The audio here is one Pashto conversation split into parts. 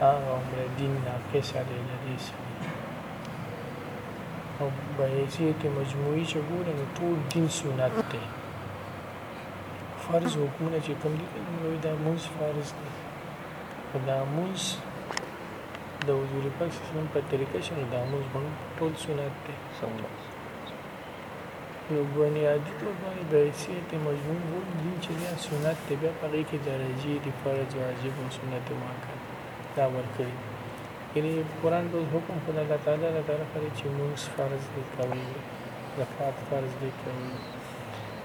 هغه عمر دين ناقص دی د دې سړي او بهيجې کې مجموعي چې ګورې نو ټول دين سنت دی فرض حکمونه چې کوم دي نو دا مونږ فرض دی دا مونږ د حضور پاک صلی الله علیه وسلم په طریقه شنو دا مونږ ټول سنت دی څنګه نو بنیادي طور باندې د حیثیت مضمون وو دي چې بیا سنت دی بیا په هغې کې درجې دي فرض واجب او سنت مؤکد دا ورکړي یعنی قرآن په حکم خدای الله تعالی له طرفه دی چې مونږ فرض دی کوي زکات فرض دی کوي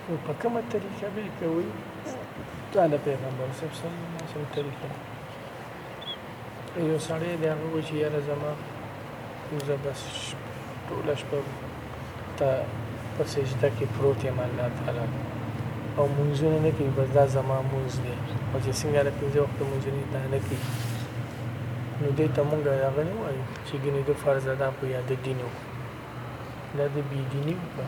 نو په کومه طریقه به کوي دا د پیغمبر صلی الله علیه وسلم طریقه یو سړی دی هغه وایي چې یاره زما زه بس ټوله شپه ته په سجده کې پروت یم الله تعالی او منځونه نه کوي بس دا زما منځ دی او چې څنګه له پنځه وخته منځونه دا نه کوي نو دې ته مونږ هغه نه وایو چې ګینې د فرض ادا په یاد دین دا د بی دیني وکړه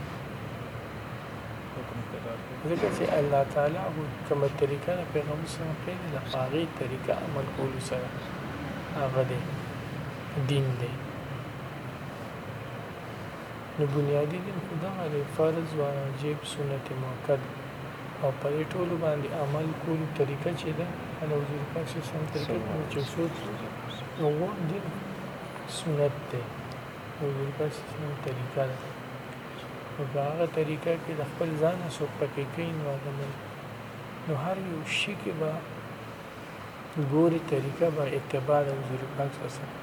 ځکه چې الله تعالی هو کوم طریقه د پیغمبر سره پیدا د پاغي طریقه عمل کول سره هغه دی دین دی نو بنیادی دین خدا غره فرض واجب سنت موکد او په ټولو باندې عمل کول طریقه چې ده د حضور پاک صلی الله علیه وسلم طریقه کوم چې سوچ نو دین سنت دی حضور پاک صلی الله علیه وسلم طریقه ده نو په هغه طریقه کې د خپل ځان څوک پکې کوي نو هغه نه نو هر یو شي کې به ګوري طریقه به اتباع د حضور پاک صلی الله علیه وسلم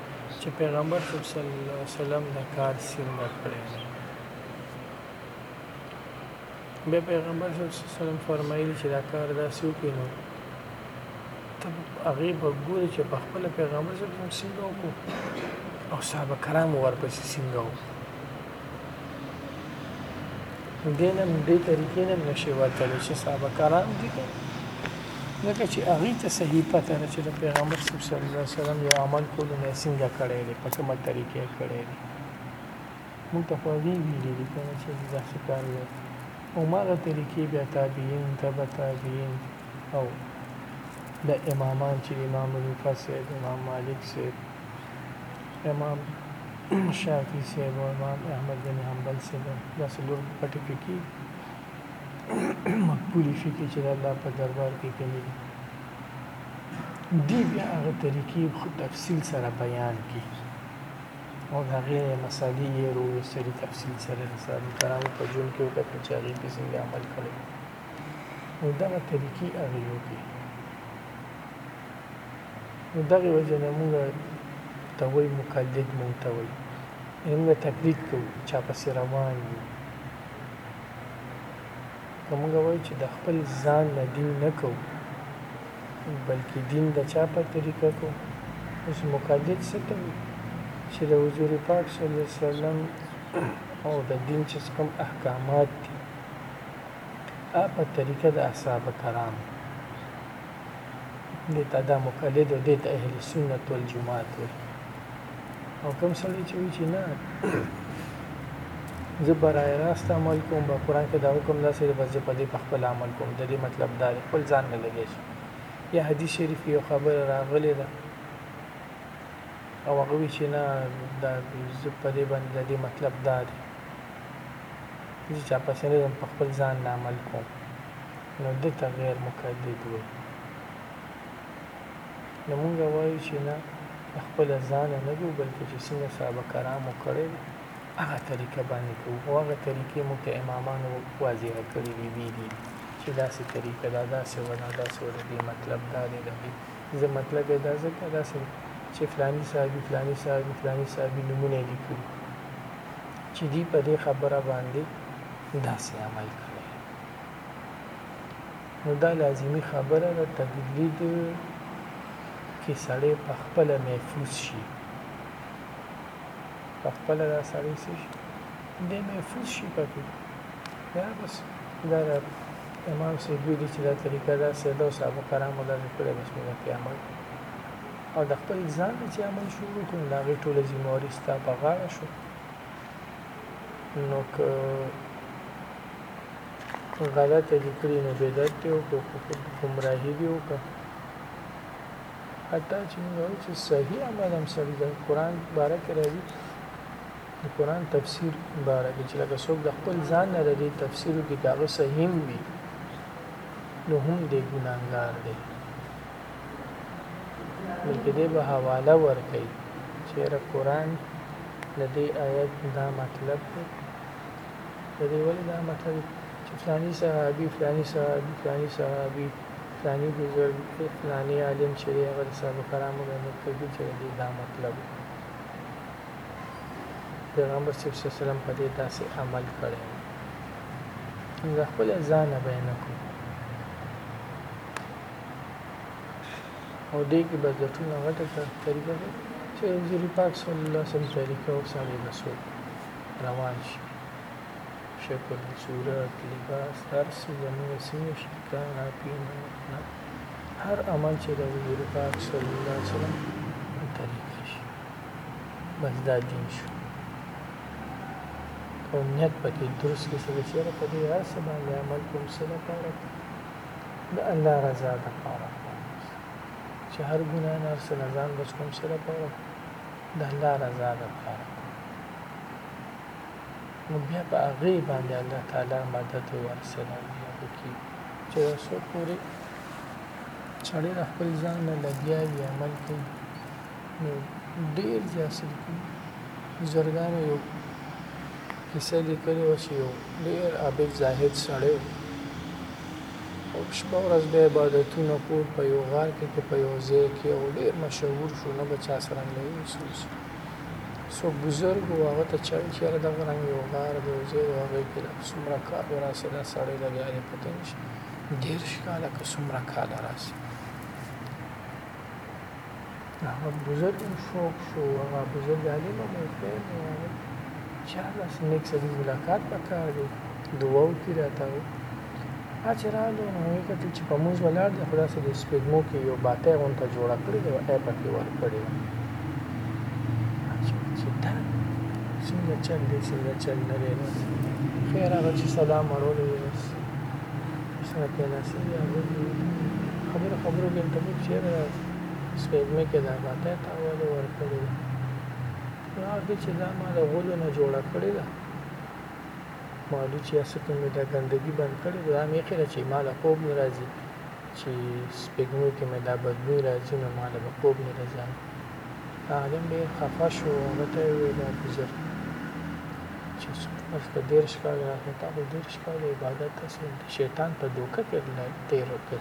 چې پیغمبر صلی الله علیه وسلم دا کار څنګه کړی به پیغمبر صلی الله علیه وسلم فرمایلی چې دا کار دا څوک نو ته هغه به ګوري چې په خپل پیغمبر صلی الله علیه وسلم څنګه وکړو او صحابه کرام ورپسې څنګه وکړو دینم دې طریقې نه نشي وتلی چې صحابه کرام دي ځکه چې هغه ته صحیح پته ده چې د پیغمبر صلی الله علیه وسلم یو عمل کولو نه څنګه کړی دی په کومه طریقې کړی دی موږ ته خو هغه ویلي دي کنه چې داسې کار دی او ماغه طریقې بیا تابعین تبع تابعین او د امامان چې امام ابو فاسد امام مالک سید امام شافعي صاحب او امام احمد بن حنبل صاحب دا څلور پټي فقهي مقبولي فقهي چې د الله په دربار کې کوي دی بیا هغه طریقې خو تفصیل سره بیان کی او دا غیر مسالې یې رو سری تفصیل سره نصاب کرام په جون کې وکړي چې هغه په څنګه عمل کړي او دا طریقې هغه یو کې نو دغی وجه نه مونږ ته وایی مقلد مونږ ته وایی یعنی مونږ تقلید کوو چا پسی روان یو که مونږ وایو چې د خپل ځان نه دین نه کوو بلکې دین د چا په طریقه کوو اوس مقلد څه ته وایي چې د حضور پاک صلی الله علیه وسلم او د دین چې کوم احکامات دي په طریقه د اصحاب کرام دې ته دا مقلد او دې ته اهل سنت والجماعت وي او کوم سړی چې وی چې نه زه برای راست عمل کوم به قران کې دا حکم داسې دی بس په دې په خپل عمل کوم د دې مطلب دا دی خپل ځان نه لګی شي یا حدیث شریف یو خبر راغلی ده او هغه وی چې نه دا زه په دې باندې د دې مطلب دا دی چې چا پسې نه په خپل ځان نه عمل کوم نو ده ته غیر مقلد وایي. نو مونږ وایو چې نه له خپله ځانه نه ګو بلکې چې څنګه صحابه کرامو کړی دی هغه طریقه باندې کوو او هغه طریقې مونږ ته امامانو واضح کړي دي ویلي دي چې داسې طریقه ده داسې وه دا داسې وه ددې مطلب دا دی ددې زه مطلب یې دا ځکه داسې چې فلاني صحابي فلاني صحابي فلاني صحابي نومونه یې لیکلي چې دوی په دې خبره باندې داسې عمل کړی نو دا لازمي خبره ده تقلید کې سړی په خپل محفوظ شي په خپل دا سړی شي د محفوظ شي پکې دا بس دا امام صاحب ویلي چې دا طریقه دا سیده او صحابه کرامو دا کړې بس موږ په عمل او د خپل ځان چې عمل شروع کړو دا غي ټوله ذمہ واري ستا په غاړه شو نو که غلطه دي کړي نو بدعت دی او که کفر ګمراهي دی او که حتی چې موږ وایو چې صحیح عمل هم سړي د قران باره کې راځي د قران تفسیر باره کې چې لکه څوک د خپل ځان نه د تفسیر کې کاغه صحیح وي نو هم د ګناګار دی بلکې د به حواله ور کوي چې را قران د دې آیت دا مطلب دی ته دی ولی دا متل چی فلانی صحابی فلانی صحابی فلانی صحابی فلانی بزرګ فلانی عالم چی دی هغه د صحابه کرامو نه نقل کړی چی ددی دا مطلب وو پیغمبر صلی الله علیه وسلم په دی داسی عمل کړی وو نو دا خپل ځانه به نه کو او دی کی بس د ټول غټه طریقه چی حضور پاک صلی الله علیه وسلم طریقه او صحابه رسول روان شي. شکل، صورت، لباس، هر څه زموږ سیمې شرکان راپی نه وکړه. هر عمل چې د حضور پاک صلی الله علیه وسلم په طریقه شي بس دا دین شو او نیت پکې درست کې سره چې په دې هر څه باندې عمل کوم څه لپاره د الله رضا د پاره چې هر ګناه نه سره ځان بچ کوم سره پاره د الله رضا د پاره نو بیا په هغه باندې الله تعالی مدد ورسره وکړي چې اوسو پوری چړې خپل ځان نه لګیا وي عمل کوي نو ډیر جاسل کوي بزرګان یو کیسه لیکلې و چې یو ډیر عابد زاهد سړی او شپه ورځ به عبادتونه کول په یو غار کې په یو ځای کې او ډیر مشهور شو نه بچا سره نه یو سوچ څوک بزرګ وو هغه ته چای چې یاره دغه رنګ یو غار دی او زه یې هغې کې لا څومره کال راسې دا سړی لګیا دی پته نشي دېرش کاله که څومره کال راسې هغه بزرګ هم شوق شو هغه بزرګ عالم هم وفیل چا داسې نیک سړي ملاقات پکار دی دعا وکړي راته هغه چې راغلو نو یې کتل چې په موږ ولاړ دی خو داسې د سپېږمو کې یو باتی غونته جوړه کړې ده او ای پکې ورکړې ده چې دا څنګه چل دی څنګه چل نه دی بس خیر هغه چې سلام اړولی دی بس سره کېناستې دی هغه خبرو خبرو کې ته موږ چېرې ده سپېږمې کې دا باتی تا ولې ورکړې ده نو هغه چې دا ما د غولو نه جوړه کړې ده مولوی چی هسه ته می دا ګندګی بند کړی دا هم یخی ده چی ماله خوب نه راځی چی سپګمو کی می دا بدبوی راځی نو ماله به خوب نه راځی هغه عالم ډیر خفه شو هغه ته یې ویل ابوزر چی اوس که دیرش کاله راغی تا خو دیرش کاله عبادت هسه د شیطان په دوکه تیر تیر کړ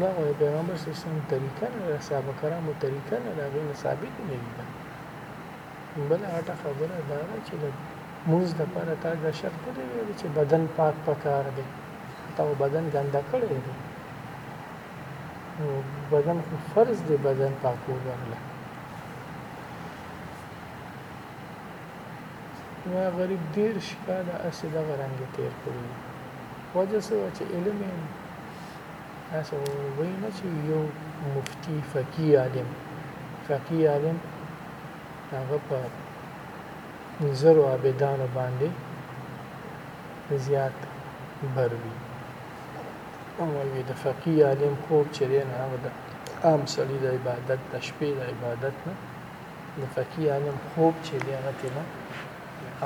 نه وای پیغمبر صلی الله علیه وسلم طریقه نه صحابه کرامو طریقه نه هغې نه ثابت نه دي بل هټه خبره دا ده چې د مونږ د پاره تا دا شرط نه دی ویل چې بدن پاک پکار دی تا بدن ګنده کړی دی نو بدن خو فرض دی بدن پاکول ورله ما غریب دیر شکاله اسې دغه رنګ تیر کړی وجه سوه چې علم یې تاسو وایئ نه چې یو مفتي فقي عالم فقي عالم هغه په زرو عابدانو باندې زیات بر وي او وایي د فقي عالم خوب چې دی نو هغه د عام سړي د عبادت د شپې د عبادت نه د فقی عالم خوب چې دی هغه تینا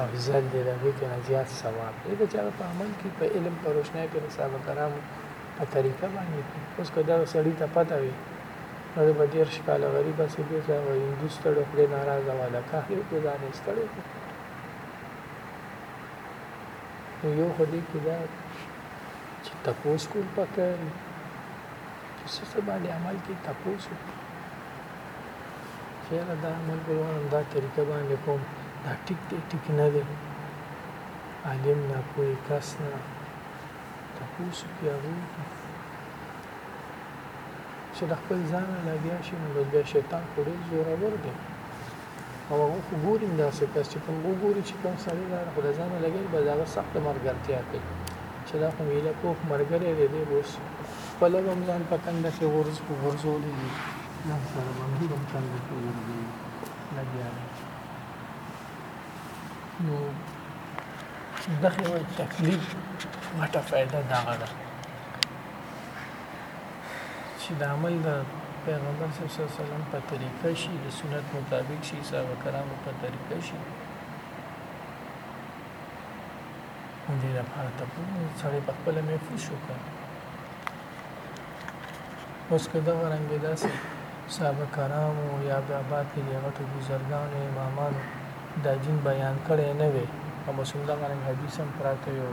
افضل دی دا بیت نه زیات ثواب دی که چا په عمل کې په علم پر روشنای په صاحب کرام په طریقه باندې اوس که دا سړی ته پته وي نو د بدیر شکاله غریب سي به ځا و هندوس ته ډوکړې ناراضه والا کا هی په ځان استړو یو خو دې کې دا چې تپوس کول پکې چې څه باندې عمل کې تپوس وکړي خیره دا عمل به هم دا طریقه باندې کوم دا ټیک دی ټیک نه دی عالم نه پوهې کس نه تپوس وکړي هغوی چې د خپل ځان لګیا شي نو بیا شیطان خو ډېر زورور دی او هغه خو ګوري داسې کس چې په وګوري چې کوم سړی دا خو د ځانه لګېږي به د هغه سخته مرګرتیا کوي چې دا خو مې ایله پوخ مرګری دی دی اوس خپله به هم ځان په تنده کې غورځ غورځولی وي ځان سره به نور هم تنده کې غورځوي لګیا دی نو دغه یو تکلیف غټه فایده دغه ده چی دا عمل د پیغمبر صلی الله علیه وسلم په طریقه شي د سنت مطابق شي صحابه کرامو په طریقه شي دې لپاره ته سړی په خپل محفوظ شو کړ اوس که دا رنګ داسې صحابه کرامو یا بیا بعد کې غټو بزرګانو امامانو دا دین بیان کړی نه وي او مسلمان حدیث هم پراته یو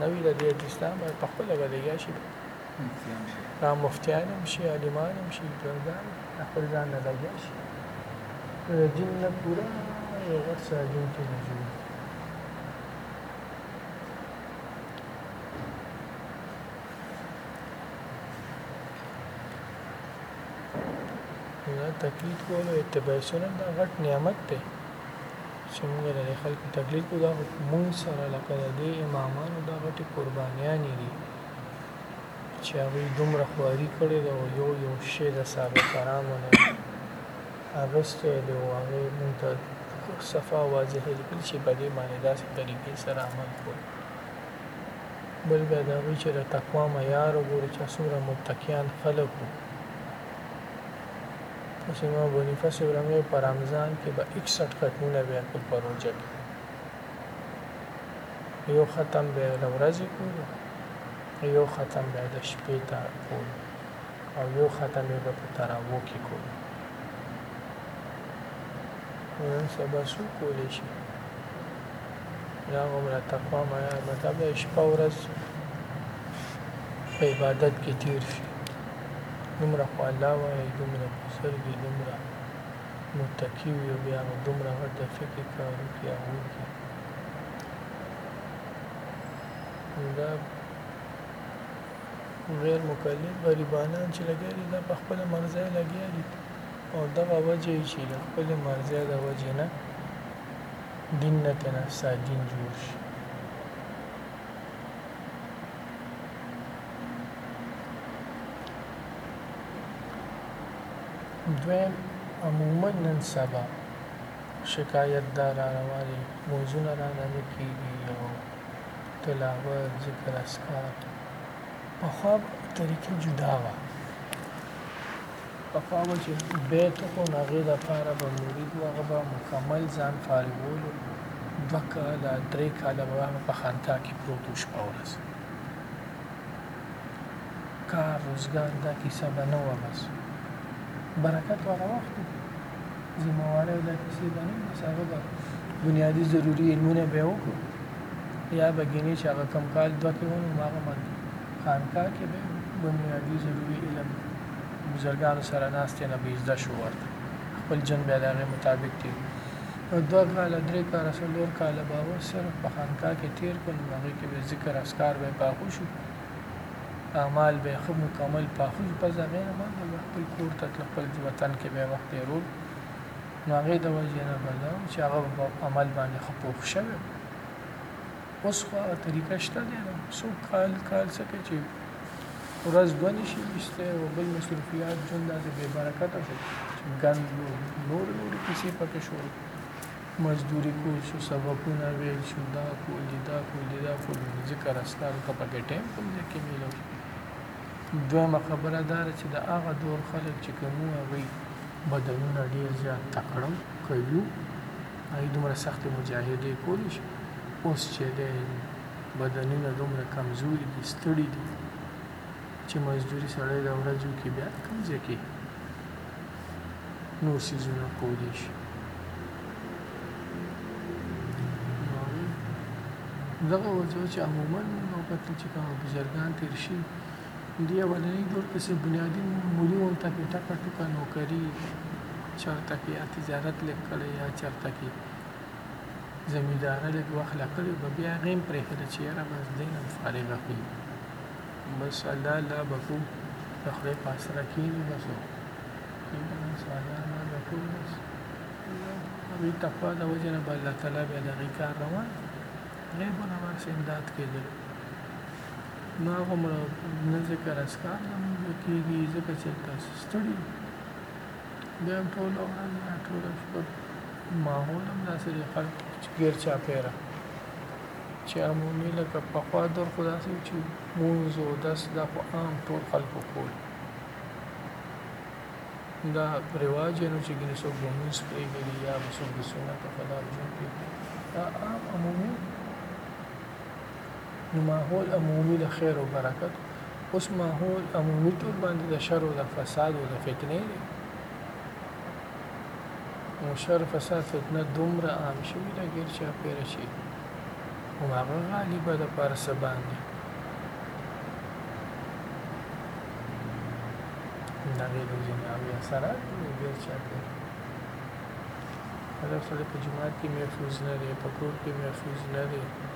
نوی له دې اسلام باید په خپل بدګیا شي دا مفتیان هم شي عالمان هم شي ټولګان خپل ځان نه لګیا شي د جن نه پوره یو غټ ساجون کې نه جوړ دا تقلید کول او اتباع سنت دا غټ نعمت دی چه مونږ د دی خلکو تقلید کو دا خو په مونږ سره لکه د دی امامانو دا غټی قربانیانی دی چه هغوی دومره خواری کړی ده او یو یو شی د صحابه کرامو نه اغستی دی او هغه مونږ ته صفا واضح لیکل چه په دی باندې داسې طریقې سره عمل کول بل بیا د هغوی چه د تقوا معیار وګوره چه څومره متقیان خلک وو فاطمه بونیفه صاحب رمې په رمضان کې به 61 ختمونه بیا کول په روژه کې یو ختم به د ورځې کول یو ختم به د شپې ته کول او یو ختم به په تراوو کې کول نن سبا څو کولی شي دا عمره تقوا معیار به دا به شپه ورځ په عبادت کې تیر شي دومره خو الله وایې دومره خو سرګې دومره نو تکي وي او بیا هغه دومره غټ د فقې کار وکړي هغه وکړي دا غیر مکلف غریبانان چې لګیا دي دا په خپل مرزه لګیا دي او دغه وجه یې چې له خپل مرزه د وجې نه دین نه تنه سادین جوړ شي دویم عموما نن سبا شکایت دا را رواني موزونه را نه کیږي او تلاوت ذکر اسکار په خو طریقې جدا وه په خوا به چې بیت وکړو نو هغې دپاره به مرید و هغه به مکمل ځان فارغولو دوه کاله درې کاله به هغه په خانقاه کې پروت و شپه ورځ کار روزګار دا کیسه به نه وه بس برکت والا وخت ذمه واري دا کیسې به نه بس هغه به بنیادي ضروري علمونه به وکړو یا به ګینې چې هغه کم کال دوه کې ونو هغه باندې خانقاه کې به بنیادي ضروري علم بزرګانو سره ناست یې نه به زده شو ورته خپل جن بیا د هغې مطابق تیر نو دوه کاله درې کاله څلور کاله به هغه صرف په خانقاه کې تیر کړو نو هغې کې به ذکر اسکار به پاخو شو اعمال به خو مکمل پاخو شو په ځای نه باندې خپل کور ته تل خپل وطن کې به وخت تیرول نو هغې د وجې نه به دا چې هغه عمل باندې خپوخ شوی اوس خو هغه طریقه شته دی نو څوک کال کال څه کوي چې ورځ دوه نشي ویستی او بل مصروفیات ژوند داسې بې برکته شو چې ګند نور نور کیسې پکې شو مزدوري کول شو سبقونه ویل شو دا کول دي دا کول دي دا کول دي ځکه رستار ته پکې ټایم کوم ځای کې میلو شو دویمه خبره دا ده چې د هغه دور خلک چې کوم هغوی بدنونه ډېر زیات تکړه کوي ای دومره سختې مجاهدې کولی شي اوس چې دی بدنونه دومره کمزوري دي ستړي دي چې مزدوري سړی د ورځو کې بیا کوم ځای کې نور سیزونه کولی شي دغه وجه چې عموما وخت چې کوم بزرګان تیر شي دې اولني دور کښې بنيادي موليون ته پۀ ټکه ټوکه نوکري چرته کښې يا تجارت لږ کړی يا چرته کښې زمينداره لږ وخت له کړي به بيا هغۀ هم پرېښوده چې يره بس دۀ هم فارغه کړي بس الله الله به کوو د خدائ پۀ اسره کښېني بس او کۀ به بس الله الله به کوو بس هغې تقوا د وجه نه به الله تعالی بيا د هغې کار روان غيبونه به هسې امداد کېدلو نو هغومره نه ځکه رسکار له مونږه کېږي ځکه چې تاسو ستړي بیا هم ټوله ورځ یا ټوله شپه ماحول هم داسې دی خلک چې ګیر چاپېره چې عمومي لکه پخوا دور خو داسې چې مونځ او درس دا خو عام ټول خلکو کول دا رواج یې نو چې ګینې څوک به مونځ پرېږدي یا به څوک د سنتو خلاف ژوند کوي دا عام عمومي نو ماحول عمومي د خیر او برکت اوس ماحول عمومي ټول باندې د شر او د فساد او د فتنې دی نو شر فساد فتنه دومره عام شوي ده غیر چا پیره شي هم هغه غالبه د پاره څه باندې د هغې د ځینې او یا سره غیر چا پیره هدف سره په جماعت کې محفوظ نه دی په کور کې محفوظ نه دی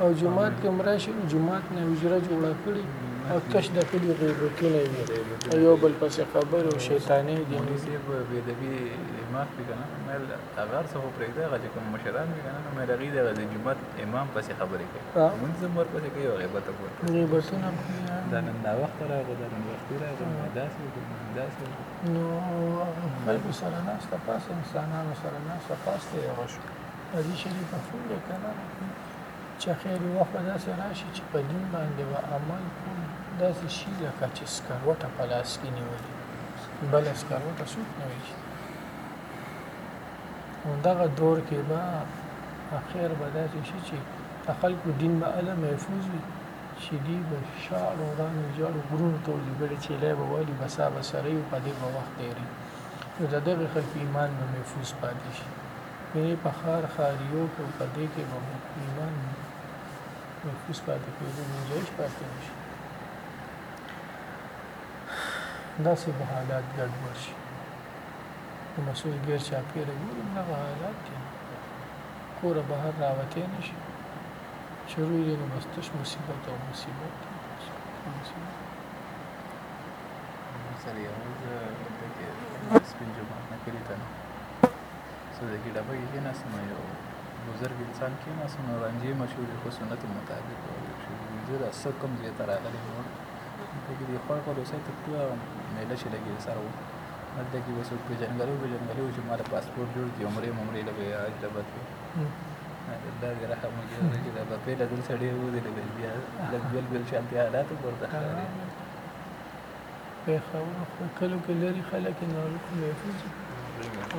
او جومات کې هم راشي نو جومات نه حجره جوړه کړي او تش د کلي غیبتونه وي او یو بل پسې خبرې او شیطانې دي مولوي صاحب بېدبي دماغ پې که نه مېل هغه هر څه خو پرېږده هغه چې کوم مشران وي که نه نو مېل هغوی د هغه د جومات امام پسې خبرې کوي لمونځ هم ورپسې کوي او غیبت هم ورپسې غیبتونه دا نن ناوخته راغلو دا نن وختي راغلو داسې وکړو داسې وکړو نو خلکو سره ناسته پاسته انسانانو سره ناسته پاسته یې وشوه قاضي شریف اخوند یې کرار کړ چې خیر یې وخت به داسې راشي چې په دین باندې به عمل کوم داسې شي لکه چې سکروټه په لاس کې نیولې بله سکروټه څوک نه وي چې همدغه دور کې به اخر به داسې شي چې د خلکو دین به هله محفوظ وي چې دوی به شاړو ورانو زیړو غرونو ته ولیږلي چې لی به والي بسا به سره یو په دې به وخت تېري نو د دغه خلکو ایمان به محفوظ پاتې شي به یې په ښار ښار یوټ او په دې کې به مو ایمان نفوس پاتې کېدو ګنجایش پاتې نه شي داسې به حالات ګډوډ شي د مسوس ګیر چاپېره ګورم دغه حالات دي کوره بهر راوتی نه شي شروع یې نو بس تش مصیبت او مصیبت مصیبت سره یو ځل د سپین جوړ نه کړی صدقي ډبه کې کېناستم او یو بزرګ انسان کېناستم نو رانجې مشهورې خو سنت مطابق ویل شو زه د څه کوم ځای ته راغلی نور دلته کې د خوړ په دوسۍ ته ټوله میله چې لګي سره وو دلته کې به څوک پېژندګلو پېژندګلو چې ما له پاسپورټ جوړ کړي عمرې ممرې له به یې حج ډبه کې الله دې رحم وکړي چې دا به پیله دل سړی وو دې له بیا لږ بل بل شانتي حالاتو پورته ښکاري پېښور خو کلو کې لري خلک یې ناروغ محفوظ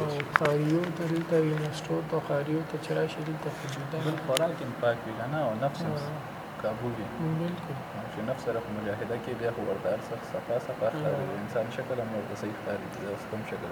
او قاریو ته دلته یونیورسټو ته قاریو ته چې راشي دلته خو جدا بل خوراک یې پاک وي که نه او نفس یې کابو وي بلکل چې نفس سره په مجاهده کې بیا خو ورته هر څه صفا صفا ښکاري د انسان شکل هم ورته صحیح ښکاري چې دا اوس کوم شکل